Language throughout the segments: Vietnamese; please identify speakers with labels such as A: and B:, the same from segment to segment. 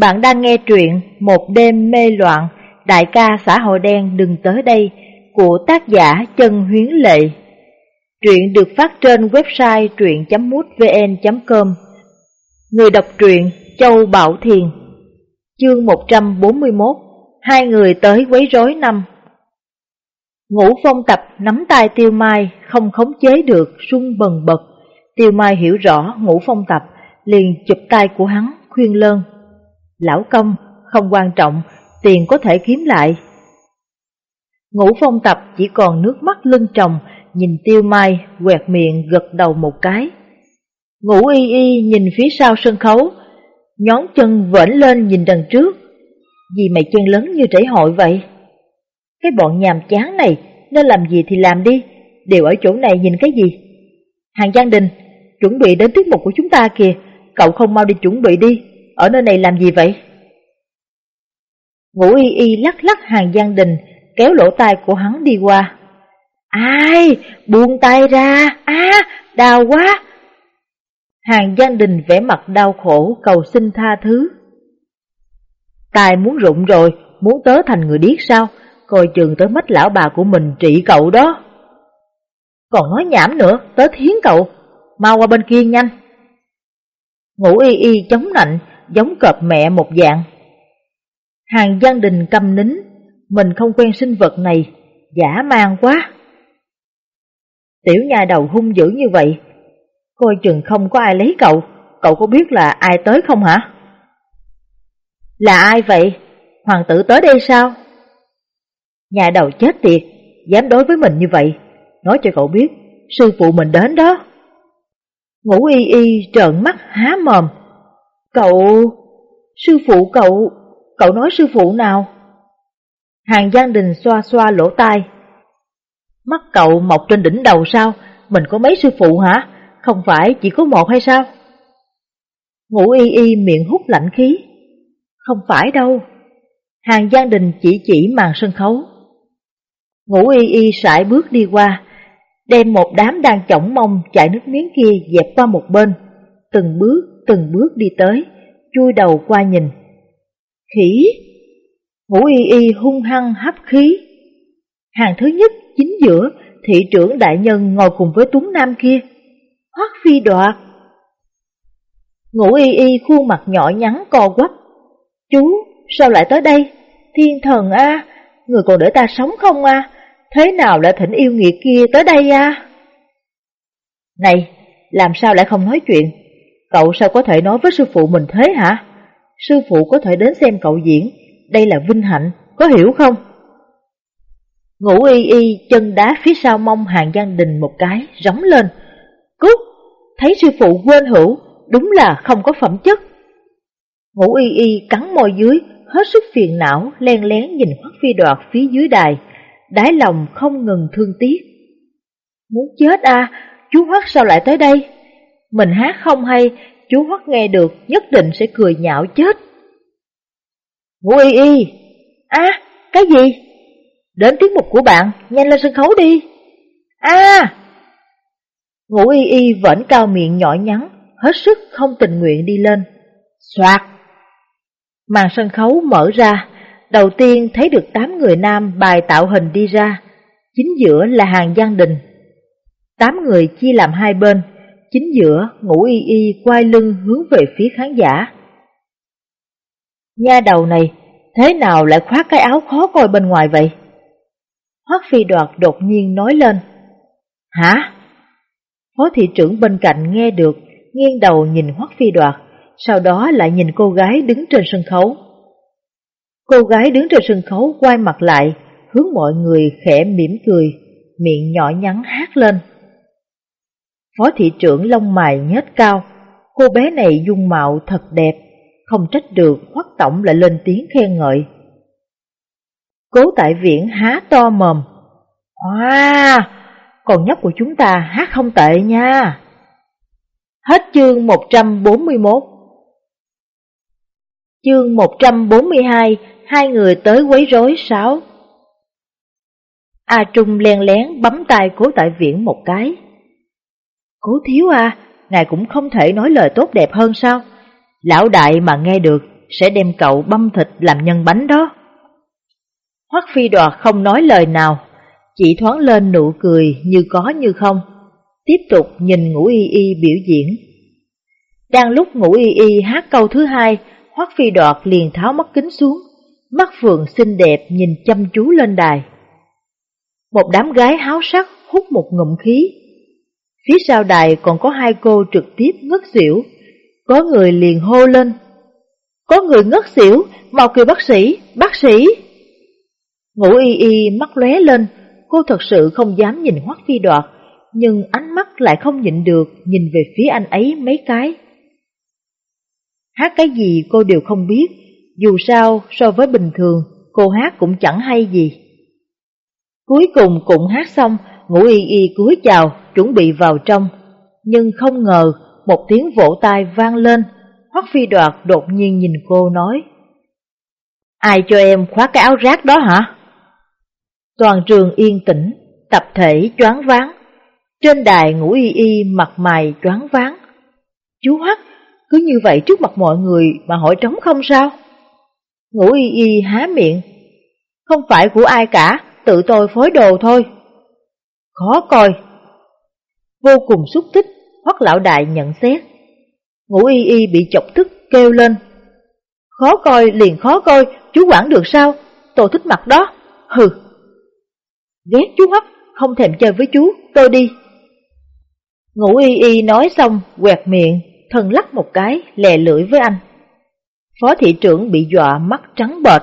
A: Bạn đang nghe truyện Một đêm mê loạn, đại ca xã hội đen đừng tới đây của tác giả trần Huyến Lệ. Truyện được phát trên website truyện.mútvn.com Người đọc truyện Châu Bảo Thiền. Chương 141 Hai người tới quấy rối năm. Ngũ phong tập nắm tay tiêu mai không khống chế được rung bần bật. Tiêu mai hiểu rõ ngũ phong tập liền chụp tay của hắn khuyên lơn. Lão công, không quan trọng, tiền có thể kiếm lại. Ngũ phong tập chỉ còn nước mắt lưng tròng, nhìn tiêu mai, quẹt miệng gật đầu một cái. Ngũ y y nhìn phía sau sân khấu, nhón chân vẫn lên nhìn đằng trước. Vì mày chân lớn như trễ hội vậy? Cái bọn nhàm chán này, nên làm gì thì làm đi, đều ở chỗ này nhìn cái gì? Hàng Giang Đình, chuẩn bị đến tiết mục của chúng ta kìa, cậu không mau đi chuẩn bị đi, ở nơi này làm gì vậy? Ngũ y y lắc lắc hàng Giang Đình, kéo lỗ tai của hắn đi qua. Ai? Buông tay ra! À, đau quá! Hàng Giang Đình vẽ mặt đau khổ cầu xin tha thứ. Tài muốn rụng rồi, muốn tớ thành người điếc sao? Coi chừng tới mất lão bà của mình trị cậu đó. Còn nói nhảm nữa, tớ thiến cậu, mau qua bên kia nhanh. Ngũ y y chống nạnh, giống cọp mẹ một dạng. Hàng gian Đình câm nín, mình không quen sinh vật này, giả mang quá. Tiểu nhà đầu hung dữ như vậy, coi chừng không có ai lấy cậu, cậu có biết là ai tới không hả? Là ai vậy? Hoàng tử tới đây sao? Nhà đầu chết tiệt, dám đối với mình như vậy, nói cho cậu biết, sư phụ mình đến đó. Ngũ y y trợn mắt há mồm, Cậu... Sư phụ cậu... Cậu nói sư phụ nào? Hàng Giang Đình xoa xoa lỗ tai. Mắt cậu mọc trên đỉnh đầu sao? Mình có mấy sư phụ hả? Không phải chỉ có một hay sao? Ngũ y y miệng hút lạnh khí. Không phải đâu. Hàng Giang Đình chỉ chỉ màn sân khấu. Ngũ y y sải bước đi qua, đem một đám đang chỏng mông chạy nước miếng kia dẹp qua một bên, từng bước từng bước đi tới, chui đầu qua nhìn. Khỉ! Ngũ y y hung hăng hấp khí. Hàng thứ nhất chính giữa, thị trưởng đại nhân ngồi cùng với Tuấn Nam kia. Hoác phi đoạt. Ngũ y y khuôn mặt nhỏ nhắn co quắp. Chú, sao lại tới đây? Thiên thần a, người còn để ta sống không a? Thế nào lại thỉnh yêu nghiệt kia tới đây a? Này, làm sao lại không nói chuyện? Cậu sao có thể nói với sư phụ mình thế hả? Sư phụ có thể đến xem cậu diễn, đây là vinh hạnh, có hiểu không? Ngũ y y chân đá phía sau mông hàng gian Đình một cái, rống lên. Cút, thấy sư phụ quên hữu, đúng là không có phẩm chất. Ngũ y y cắn môi dưới, hết sức phiền não, len lén nhìn Hoắc Phi Đoạt phía dưới đài, đáy lòng không ngừng thương tiếc. Muốn chết à, chú Hoắc sao lại tới đây? Mình hát không hay, chú Hoắc nghe được nhất định sẽ cười nhạo chết. Ngũ y y, à, cái gì? Đến tiết mục của bạn, nhanh lên sân khấu đi. À! Ngũ y y vẫn cao miệng nhỏ nhắn, hết sức không tình nguyện đi lên. Xoạt! Màn sân khấu mở ra, đầu tiên thấy được tám người nam bài tạo hình đi ra, chính giữa là hàng Giang Đình. Tám người chia làm hai bên, chính giữa ngủ y y quay lưng hướng về phía khán giả. Nha đầu này, thế nào lại khoác cái áo khó coi bên ngoài vậy? Hoắc phi đoạt đột nhiên nói lên. Hả? Phó thị trưởng bên cạnh nghe được, nghiêng đầu nhìn Hoắc phi đoạt, sau đó lại nhìn cô gái đứng trên sân khấu. Cô gái đứng trên sân khấu quay mặt lại, hướng mọi người khẽ mỉm cười, miệng nhỏ nhắn hát lên. Phó thị trưởng lông mày nhếch cao, cô bé này dung mạo thật đẹp, không trách được Hoắc Tổng lại lên tiếng khen ngợi. Cố tại viện há to mồm. à, còn nhóc của chúng ta hát không tệ nha. Hết chương 141 Chương 142, hai người tới quấy rối 6 A Trung len lén bấm tay cố tại viện một cái. Cố thiếu à, ngài cũng không thể nói lời tốt đẹp hơn sao? Lão đại mà nghe được, sẽ đem cậu băm thịt làm nhân bánh đó. Hoắc phi đoạt không nói lời nào, chỉ thoáng lên nụ cười như có như không, tiếp tục nhìn ngũ y y biểu diễn. Đang lúc ngũ y y hát câu thứ hai, Hoắc phi đoạt liền tháo mắt kính xuống, mắt phượng xinh đẹp nhìn chăm chú lên đài. Một đám gái háo sắc hút một ngụm khí. Phía sau đài còn có hai cô trực tiếp ngất xỉu, có người liền hô lên. Có người ngất xỉu, mau kêu bác sĩ, bác sĩ. Ngũ y y mắt lóe lên, cô thật sự không dám nhìn Hoắc Phi Đoạt, nhưng ánh mắt lại không nhịn được nhìn về phía anh ấy mấy cái. Hát cái gì cô đều không biết, dù sao so với bình thường cô hát cũng chẳng hay gì. Cuối cùng cũng hát xong, ngũ y y cúi chào, chuẩn bị vào trong, nhưng không ngờ một tiếng vỗ tay vang lên, Hoắc Phi Đoạt đột nhiên nhìn cô nói. Ai cho em khóa cái áo rác đó hả? Toàn trường yên tĩnh, tập thể choáng váng. Trên đài ngũ y y mặt mày choáng váng. Chú Hoắc, cứ như vậy trước mặt mọi người mà hỏi trống không sao? Ngũ y y há miệng. Không phải của ai cả, tự tôi phối đồ thôi. Khó coi. Vô cùng xúc thích Hoắc lão đại nhận xét. Ngũ y y bị chọc tức kêu lên. Khó coi liền khó coi, chú quản được sao? Tôi thích mặt đó. Hừ. Ghét chú Hoắc, không thèm chơi với chú, tôi đi. Ngũ y y nói xong, quẹt miệng, thân lắc một cái, lè lưỡi với anh. Phó thị trưởng bị dọa mắt trắng bệt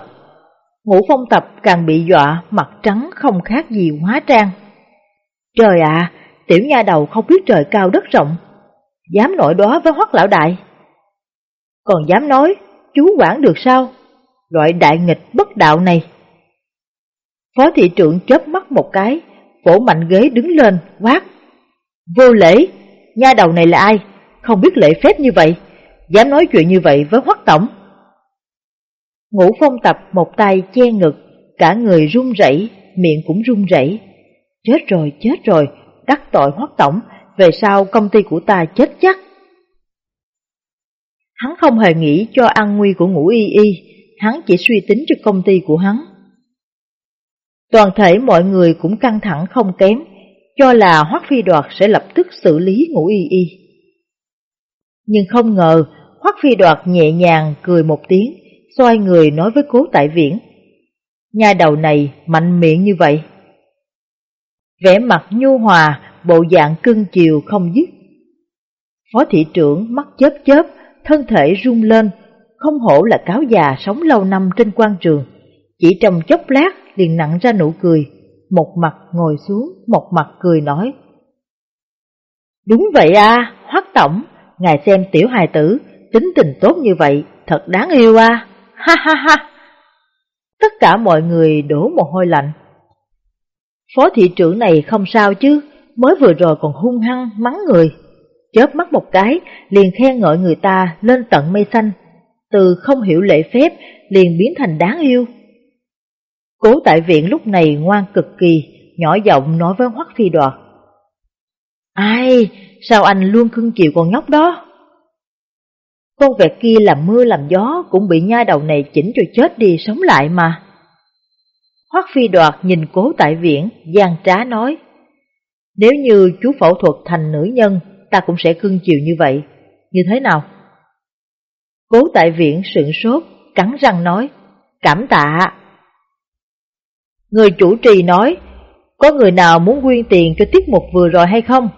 A: Ngũ phong tập càng bị dọa mặt trắng không khác gì hóa trang. Trời ạ, tiểu nha đầu không biết trời cao đất rộng, dám nội đó với hoắc lão đại. Còn dám nói, chú quản được sao? Loại đại nghịch bất đạo này. Phó thị trưởng chớp mắt một cái, vỗ mạnh ghế đứng lên, quát. Vô lễ, nha đầu này là ai? Không biết lễ phép như vậy, dám nói chuyện như vậy với hoắc tổng. Ngũ phong tập một tay che ngực, cả người run rẩy, miệng cũng run rẩy. Chết rồi, chết rồi, đắc tội hoắc tổng, về sau công ty của ta chết chắc. Hắn không hề nghĩ cho an nguy của ngũ y y, hắn chỉ suy tính cho công ty của hắn. Toàn thể mọi người cũng căng thẳng không kém, cho là Hoắc Phi Đoạt sẽ lập tức xử lý ngũ y y. Nhưng không ngờ, Hoắc Phi Đoạt nhẹ nhàng cười một tiếng, xoay người nói với cố tại viễn. Nhà đầu này mạnh miệng như vậy. Vẻ mặt nhu hòa, bộ dạng cưng chiều không dứt. Phó thị trưởng mắt chớp chớp, thân thể rung lên, không hổ là cáo già sống lâu năm trên quan trường. Chỉ trong chốc lát liền nặng ra nụ cười, một mặt ngồi xuống, một mặt cười nói. Đúng vậy à, Hoắc Tổng, ngài xem tiểu hài tử, tính tình tốt như vậy, thật đáng yêu à, ha ha ha. Tất cả mọi người đổ mồ hôi lạnh. Phó thị trưởng này không sao chứ, mới vừa rồi còn hung hăng mắng người. Chớp mắt một cái, liền khen ngợi người ta lên tận mây xanh, từ không hiểu lễ phép liền biến thành đáng yêu. Cố tại viện lúc này ngoan cực kỳ, nhỏ giọng nói với Hoắc Phi Đoạt. Ai, sao anh luôn cưng chiều con nhóc đó? Con vẹt kia làm mưa làm gió cũng bị nha đầu này chỉnh cho chết đi sống lại mà. Hoắc Phi Đoạt nhìn cố tại viện, gian trá nói. Nếu như chú phẫu thuật thành nữ nhân, ta cũng sẽ cưng chiều như vậy. Như thế nào? Cố tại viện sững sốt, cắn răng nói. Cảm tạ. Người chủ trì nói, có người nào muốn quyên tiền cho tiết mục vừa rồi hay không?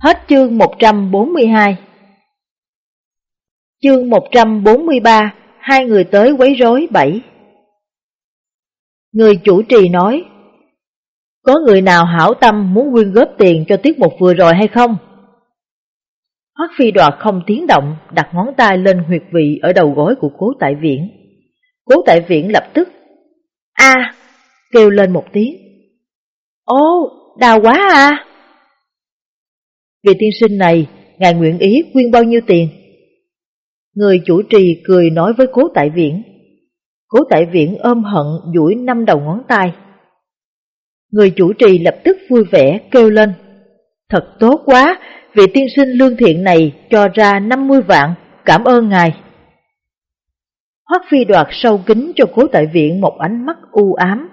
A: Hết chương 142 Chương 143 Hai người tới quấy rối 7 Người chủ trì nói Có người nào hảo tâm muốn quyên góp tiền cho tiết mục vừa rồi hay không? Hoắc phi đoạt không tiếng động đặt ngón tay lên huyệt vị ở đầu gối của cố tại viện. Cố tại viện lập tức a kêu lên một tiếng. Ô, đau quá à! Vị tiên sinh này, ngài nguyện ý quyên bao nhiêu tiền? Người chủ trì cười nói với cố tại viện. Cố tại viện ôm hận duỗi năm đầu ngón tay. Người chủ trì lập tức vui vẻ kêu lên. Thật tốt quá, vị tiên sinh lương thiện này cho ra 50 vạn, cảm ơn ngài. Hoắc Phi đoạt sâu kính cho cố tại viện một ánh mắt u ám.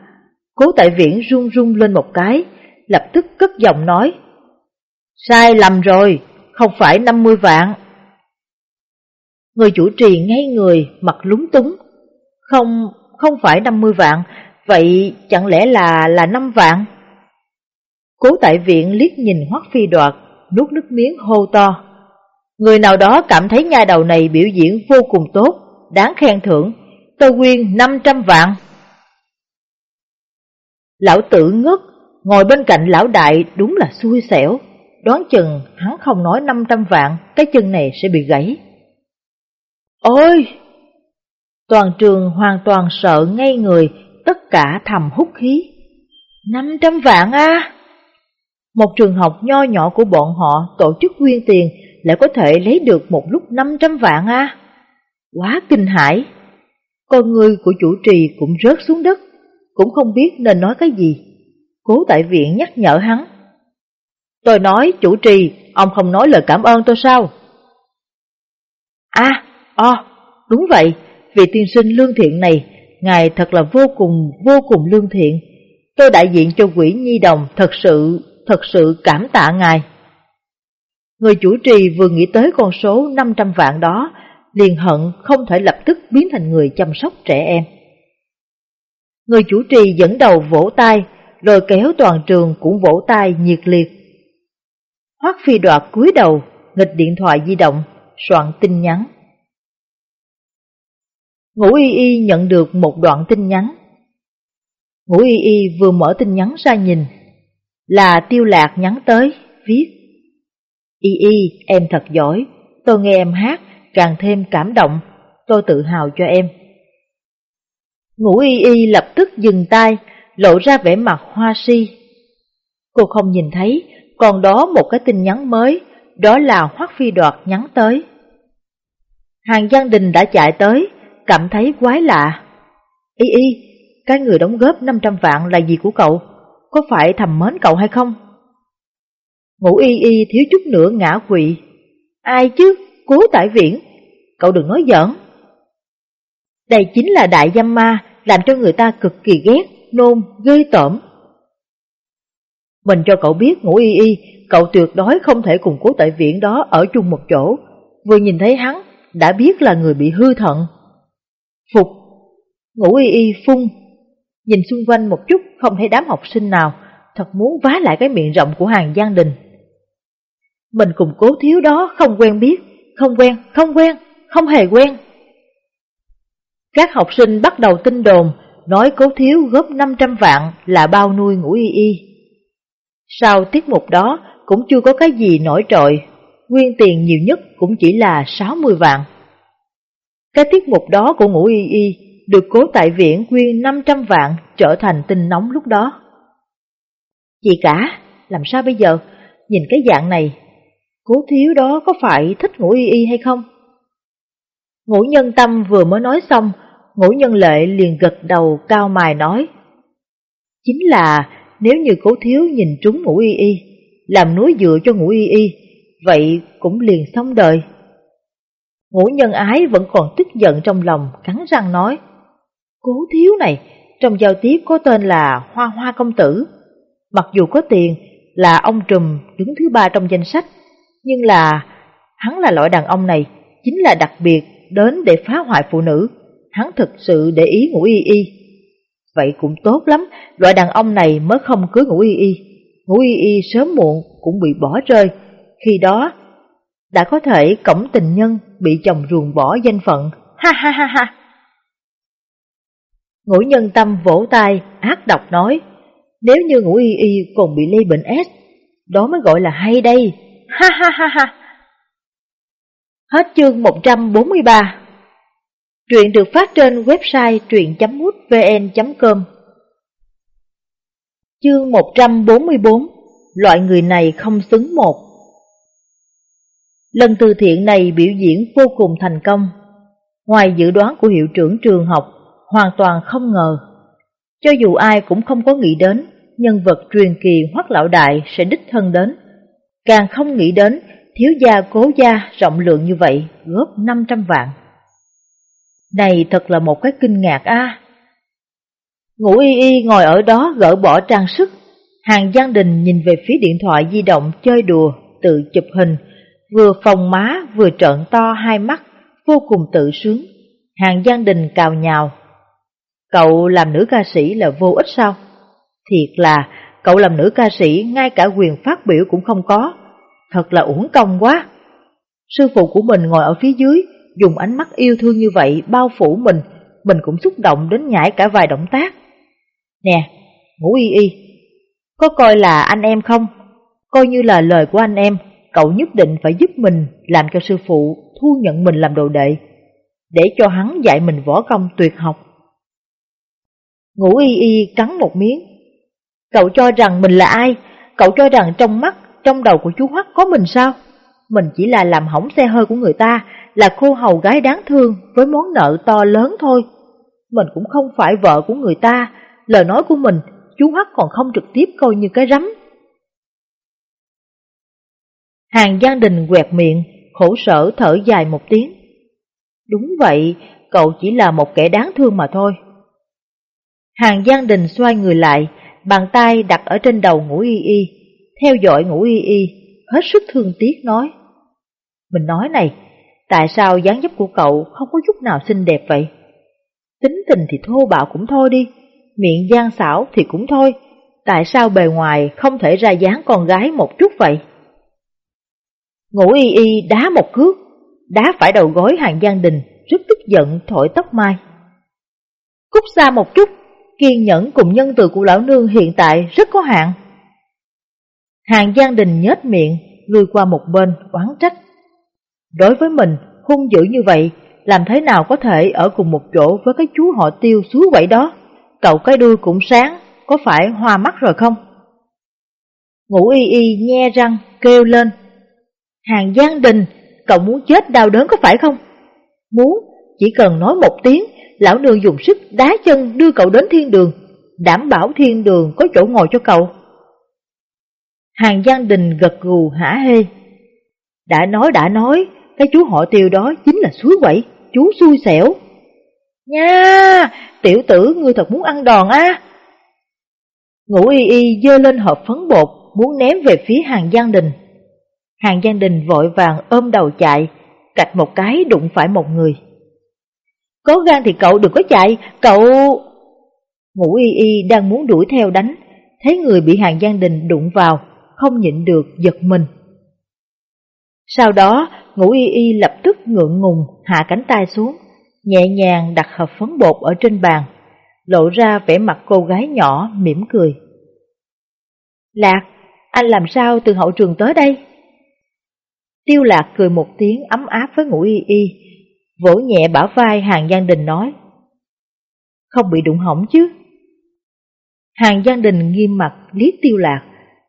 A: Cố tại viện run run lên một cái, lập tức cất giọng nói. Sai lầm rồi, không phải 50 vạn. Người chủ trì ngay người, mặt lúng túng. Không, không phải 50 vạn, vậy chẳng lẽ là là 5 vạn? Cố tại viện liếc nhìn Hoắc Phi đoạt, nuốt nước miếng hô to. Người nào đó cảm thấy nha đầu này biểu diễn vô cùng tốt, đáng khen thưởng, tôi quyên 500 vạn. Lão tử ngất, ngồi bên cạnh lão đại đúng là xui xẻo, đoán chừng hắn không nói 500 vạn, cái chân này sẽ bị gãy. Ôi! Toàn trường hoàn toàn sợ ngay người, tất cả thầm hút khí. 500 vạn a Một trường học nho nhỏ của bọn họ tổ chức quyên tiền lại có thể lấy được một lúc 500 vạn a Quá kinh hãi! Con người của chủ trì cũng rớt xuống đất, cũng không biết nên nói cái gì. Cố tại viện nhắc nhở hắn. Tôi nói chủ trì, ông không nói lời cảm ơn tôi sao? À, o, đúng vậy, vị tiên sinh lương thiện này, ngài thật là vô cùng, vô cùng lương thiện. Tôi đại diện cho quỹ nhi đồng thật sự, thật sự cảm tạ ngài. Người chủ trì vừa nghĩ tới con số 500 vạn đó, liền hận không thể lập tức biến thành người chăm sóc trẻ em. Người chủ trì dẫn đầu vỗ tay, rồi kéo toàn trường cũng vỗ tay nhiệt liệt. Hoắc phi đoạt cúi đầu, nghịch điện thoại di động, soạn tin nhắn. Ngũ Y Y nhận được một đoạn tin nhắn. Ngũ Y Y vừa mở tin nhắn ra nhìn, là tiêu lạc nhắn tới, viết. Y Y, em thật giỏi, tôi nghe em hát, càng thêm cảm động, tôi tự hào cho em. Ngũ Y Y lập tức dừng tay, lộ ra vẻ mặt hoa si. Cô không nhìn thấy, còn đó một cái tin nhắn mới, đó là Hoắc Phi Đoạt nhắn tới. Hàng Giang Đình đã chạy tới, cảm thấy quái lạ. Y Y, cái người đóng góp 500 vạn là gì của cậu? Có phải thầm mến cậu hay không? Ngũ Y Y thiếu chút nữa ngã quỵ. Ai chứ? Cố Tại Viễn, cậu đừng nói giỡn. Đây chính là đại dâm ma, làm cho người ta cực kỳ ghét, nôn, ghê tởm. Mình cho cậu biết ngủ y y, cậu tuyệt đối không thể cùng cố tại viện đó ở chung một chỗ. Vừa nhìn thấy hắn, đã biết là người bị hư thận. Phục, ngủ y y phun, nhìn xung quanh một chút không thấy đám học sinh nào, thật muốn vá lại cái miệng rộng của hàng Giang Đình. Mình cùng cố thiếu đó không quen biết, không quen, không quen, không hề quen. Các học sinh bắt đầu tin đồn, nói cố thiếu góp 500 vạn là bao nuôi ngủ y y. Sau tiết mục đó cũng chưa có cái gì nổi trội, nguyên tiền nhiều nhất cũng chỉ là 60 vạn. Cái tiết mục đó của ngũ y y được cố tại viện quyên 500 vạn trở thành tin nóng lúc đó. Chị cả, làm sao bây giờ? Nhìn cái dạng này, cố thiếu đó có phải thích ngũ y y hay không? Ngũ nhân tâm vừa mới nói xong, ngũ nhân lệ liền gật đầu cao mài nói. Chính là nếu như cố thiếu nhìn trúng ngũ y y, làm núi dựa cho ngũ y y, vậy cũng liền xong đời. Ngũ nhân ái vẫn còn tức giận trong lòng, cắn răng nói. Cố thiếu này, trong giao tiếp có tên là Hoa Hoa Công Tử. Mặc dù có tiền, là ông trùm đứng thứ ba trong danh sách, nhưng là hắn là loại đàn ông này, chính là đặc biệt đến để phá hoại phụ nữ. Hắn thực sự để ý ngũ y y. Vậy cũng tốt lắm, loại đàn ông này mới không cưới ngũ y y. Ngũ y y sớm muộn cũng bị bỏ rơi. Khi đó, đã có thể cổng tình nhân bị chồng ruồng bỏ danh phận. Ha ha ha ha! Ngũ nhân tâm vỗ tay, ác độc nói, nếu như ngũ y y còn bị lây bệnh S, đó mới gọi là hay đây. Ha ha ha ha! Hết chương 143 Truyện được phát trên website truyện.mútvn.com Chương 144 Loại người này không xứng một Lần từ thiện này biểu diễn vô cùng thành công. Ngoài dự đoán của hiệu trưởng trường học Hoàn toàn không ngờ. Cho dù ai cũng không có nghĩ đến Nhân vật truyền kỳ hoắc lão đại sẽ đích thân đến. Càng không nghĩ đến thiếu gia cố gia rộng lượng như vậy góp 500 vạn. Này thật là một cái kinh ngạc a. Ngũ y y ngồi ở đó gỡ bỏ trang sức, hàng gian Đình nhìn về phía điện thoại di động chơi đùa, tự chụp hình, vừa phòng má vừa trợn to hai mắt, vô cùng tự sướng. Hàng Giang Đình cào nhào. Cậu làm nữ ca sĩ là vô ích sao? Thiệt là, cậu làm nữ ca sĩ ngay cả quyền phát biểu cũng không có. Thật là uổng công quá. Sư phụ của mình ngồi ở phía dưới, dùng ánh mắt yêu thương như vậy bao phủ mình, mình cũng xúc động đến nhảy cả vài động tác. Nè, ngủ y y, có coi là anh em không? Coi như là lời của anh em, cậu nhất định phải giúp mình làm cho sư phụ thu nhận mình làm đồ đệ, để cho hắn dạy mình võ công tuyệt học. ngũ y y cắn một miếng. Cậu cho rằng mình là ai? Cậu cho rằng trong mắt, trong đầu của chú Hoắc có mình sao? Mình chỉ là làm hỏng xe hơi của người ta, là cô hầu gái đáng thương với món nợ to lớn thôi. Mình cũng không phải vợ của người ta, lời nói của mình chú Hoắc còn không trực tiếp coi như cái rắm. Hàng Giang Đình quẹt miệng, khổ sở thở dài một tiếng. Đúng vậy, cậu chỉ là một kẻ đáng thương mà thôi. Hàng Giang Đình xoay người lại, bàn tay đặt ở trên đầu ngũ y y, theo dõi ngũ y y, hết sức thương tiếc nói. Mình nói này, tại sao dáng dấp của cậu không có chút nào xinh đẹp vậy? Tính tình thì thô bạo cũng thôi đi, miệng gian xảo thì cũng thôi, tại sao bề ngoài không thể ra dáng con gái một chút vậy? Ngũ y y đá một cước, đá phải đầu gối hàng Giang Đình, rất tức giận thổi tóc mai. Cút xa một chút, kiên nhẫn cùng nhân từ của lão nương hiện tại rất có hạn. Hàng Giang Đình nhếch miệng, lùi qua một bên, oán trách. Đối với mình, hung dữ như vậy, làm thế nào có thể ở cùng một chỗ với cái chú họ tiêu xú quậy đó? Cậu cái đuôi cũng sáng, có phải hoa mắt rồi không? Ngũ y y nhe răng, kêu lên. Hàng Giang Đình, cậu muốn chết đau đớn có phải không? Muốn, chỉ cần nói một tiếng, lão nương dùng sức đá chân đưa cậu đến thiên đường, đảm bảo thiên đường có chỗ ngồi cho cậu. Hàng Giang Đình gật gù hả hê. Đã nói đã nói, cái chú họ tiêu đó chính là suối quẩy, chú xui xẻo. Nha, tiểu tử ngươi thật muốn ăn đòn á. Ngũ y y dơ lên hộp phấn bột, muốn ném về phía hàng Giang Đình. Hàng gia Đình vội vàng ôm đầu chạy, cạch một cái đụng phải một người. Có gan thì cậu đừng có chạy, cậu... Ngũ y y đang muốn đuổi theo đánh, thấy người bị hàng gia Đình đụng vào, không nhịn được giật mình. Sau đó, ngũ y y lập tức ngượng ngùng hạ cánh tay xuống, nhẹ nhàng đặt hộp phấn bột ở trên bàn, lộ ra vẻ mặt cô gái nhỏ mỉm cười. Lạc, anh làm sao từ hậu trường tới đây? Tiêu lạc cười một tiếng ấm áp với ngũ y y, vỗ nhẹ bả vai hàng Giang Đình nói. Không bị đụng hỏng chứ? Hàng Giang Đình nghiêm mặt liếc tiêu lạc,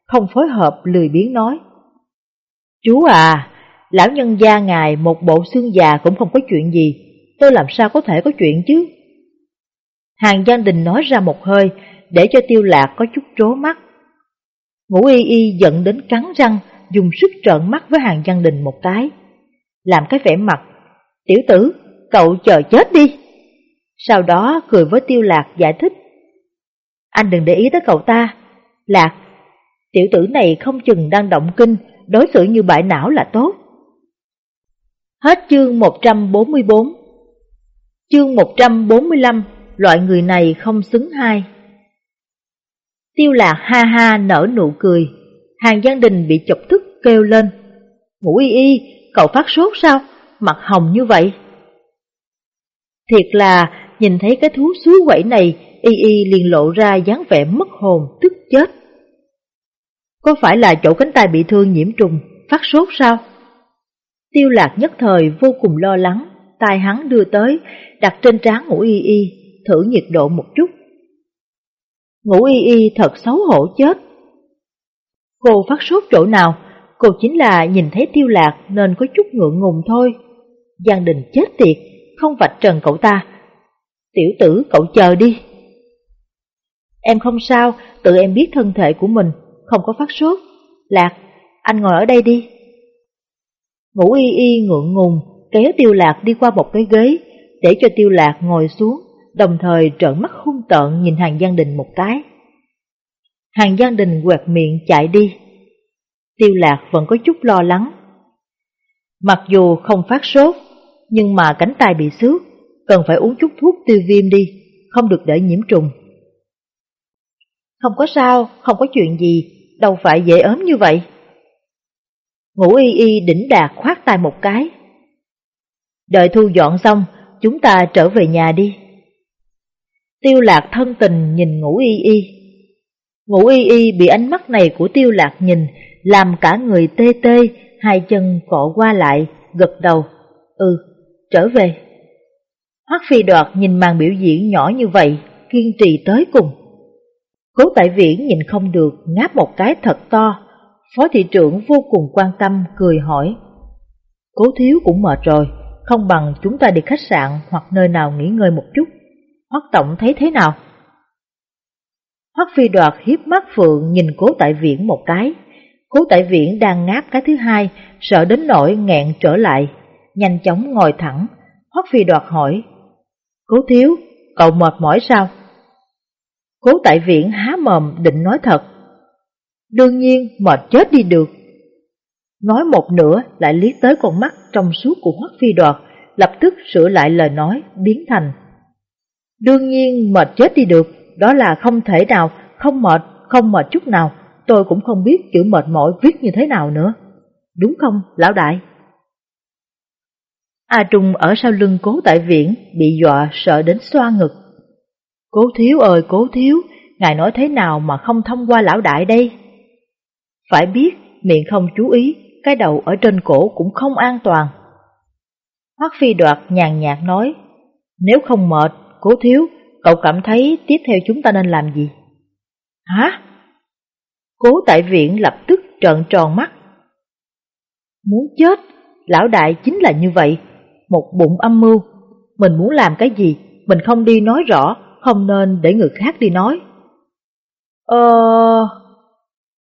A: không phối hợp lười biếng nói. Chú à, lão nhân gia ngài một bộ xương già cũng không có chuyện gì, tôi làm sao có thể có chuyện chứ? Hàng Giang Đình nói ra một hơi, để cho tiêu lạc có chút trố mắt. Ngũ y y giận đến cắn răng, dùng sức trợn mắt với hàng văn Đình một cái. Làm cái vẻ mặt, tiểu tử, cậu chờ chết đi. Sau đó cười với tiêu lạc giải thích. Anh đừng để ý tới cậu ta. Lạc, tiểu tử này không chừng đang động kinh, đối xử như bại não là tốt. Hết chương 144 Chương 145 Loại người này không xứng hai Tiêu lạc ha ha nở nụ cười Hàng Giang Đình bị chọc thức kêu lên Ngủ y y, cậu phát sốt sao? Mặt hồng như vậy Thiệt là nhìn thấy cái thú suối quẩy này Y y liền lộ ra dáng vẻ mất hồn tức chết Có phải là chỗ cánh tay bị thương nhiễm trùng Phát sốt sao? Tiêu lạc nhất thời vô cùng lo lắng tay hắn đưa tới, đặt trên trán ngũ y y, thử nhiệt độ một chút. Ngũ y y thật xấu hổ chết. Cô phát sốt chỗ nào, cô chính là nhìn thấy tiêu lạc nên có chút ngượng ngùng thôi. Giang đình chết tiệt, không vạch trần cậu ta. Tiểu tử cậu chờ đi. Em không sao, tự em biết thân thể của mình, không có phát sốt. Lạc, anh ngồi ở đây đi. Ngũ y y ngượng ngùng, kéo tiêu lạc đi qua một cái ghế, để cho tiêu lạc ngồi xuống, đồng thời trợn mắt hung tợn nhìn hàng Giang Đình một cái. Hàng Giang Đình quẹt miệng chạy đi. Tiêu lạc vẫn có chút lo lắng. Mặc dù không phát sốt, nhưng mà cánh tay bị xước, cần phải uống chút thuốc tiêu viêm đi, không được để nhiễm trùng. Không có sao, không có chuyện gì, đâu phải dễ ốm như vậy. Ngũ y y đỉnh đạt khoát tay một cái. Đợi thu dọn xong, chúng ta trở về nhà đi. Tiêu lạc thân tình nhìn ngũ y y. Ngũ y y bị ánh mắt này của tiêu lạc nhìn, làm cả người tê tê, hai chân cọ qua lại, gật đầu. Ừ, trở về. Hoắc phi đoạt nhìn màn biểu diễn nhỏ như vậy, kiên trì tới cùng. Cố tại viễn nhìn không được, ngáp một cái thật to. Phó thị trưởng vô cùng quan tâm, cười hỏi. Cố thiếu cũng mệt rồi, không bằng chúng ta đi khách sạn hoặc nơi nào nghỉ ngơi một chút. Hoắc tổng thấy thế nào? Hoắc phi đoạt hiếp mắt phượng nhìn cố tại viễn một cái. Cố tại viễn đang ngáp cái thứ hai, sợ đến nỗi nghẹn trở lại, nhanh chóng ngồi thẳng. Hoắc phi đoạt hỏi, Cố thiếu, cậu mệt mỏi sao? Cố tại viễn há mồm định nói thật. Đương nhiên mệt chết đi được. Nói một nửa lại liếc tới con mắt trong suốt của Hoắc Phi Đoạt, lập tức sửa lại lời nói biến thành. Đương nhiên mệt chết đi được, đó là không thể nào, không mệt, không mệt chút nào, tôi cũng không biết chữ mệt mỏi viết như thế nào nữa. Đúng không, lão đại? A Trung ở sau lưng cố tại viện bị dọa sợ đến xoa ngực. Cố thiếu ơi cố thiếu, ngài nói thế nào mà không thông qua lão đại đây? Phải biết, miệng không chú ý, cái đầu ở trên cổ cũng không an toàn. Hoắc phi đoạt nhàn nhạt nói, nếu không mệt, cố thiếu, cậu cảm thấy tiếp theo chúng ta nên làm gì? Hả? Cố tại viện lập tức trợn tròn mắt. Muốn chết, lão đại chính là như vậy, một bụng âm mưu. Mình muốn làm cái gì, mình không đi nói rõ, không nên để người khác đi nói. Ờ...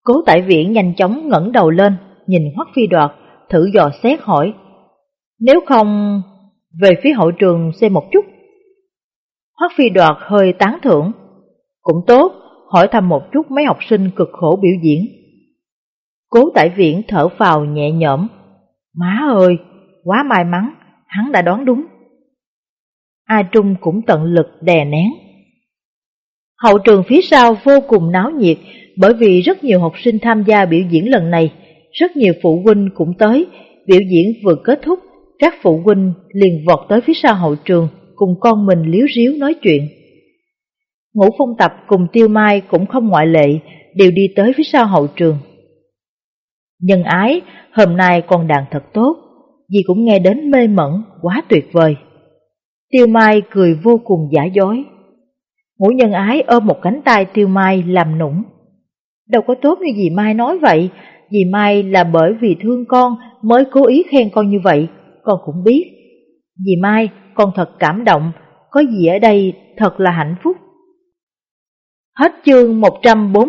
A: Cố tại viện nhanh chóng ngẩng đầu lên, nhìn Hoắc Phi Đoạt, thử dò xét hỏi. Nếu không, về phía hậu trường xem một chút. Hoắc Phi Đoạt hơi tán thưởng. Cũng tốt, hỏi thăm một chút mấy học sinh cực khổ biểu diễn. Cố tại viện thở phào nhẹ nhõm. Má ơi, quá may mắn, hắn đã đoán đúng. A Trung cũng tận lực đè nén. Hậu trường phía sau vô cùng náo nhiệt bởi vì rất nhiều học sinh tham gia biểu diễn lần này, rất nhiều phụ huynh cũng tới, biểu diễn vừa kết thúc, các phụ huynh liền vọt tới phía sau hậu trường cùng con mình liếu ríu nói chuyện. Ngũ phong tập cùng tiêu mai cũng không ngoại lệ, đều đi tới phía sau hậu trường. Nhân ái, hôm nay con đàn thật tốt, dì cũng nghe đến mê mẩn, quá tuyệt vời. Tiêu Mai cười vô cùng giả dối. Ngũ nhân ái ôm một cánh tay Tiêu Mai làm nũng. Đâu có tốt như dì Mai nói vậy, dì Mai là bởi vì thương con mới cố ý khen con như vậy, con cũng biết. Dì Mai, con thật cảm động, có gì ở đây thật là hạnh phúc. Hết chương 140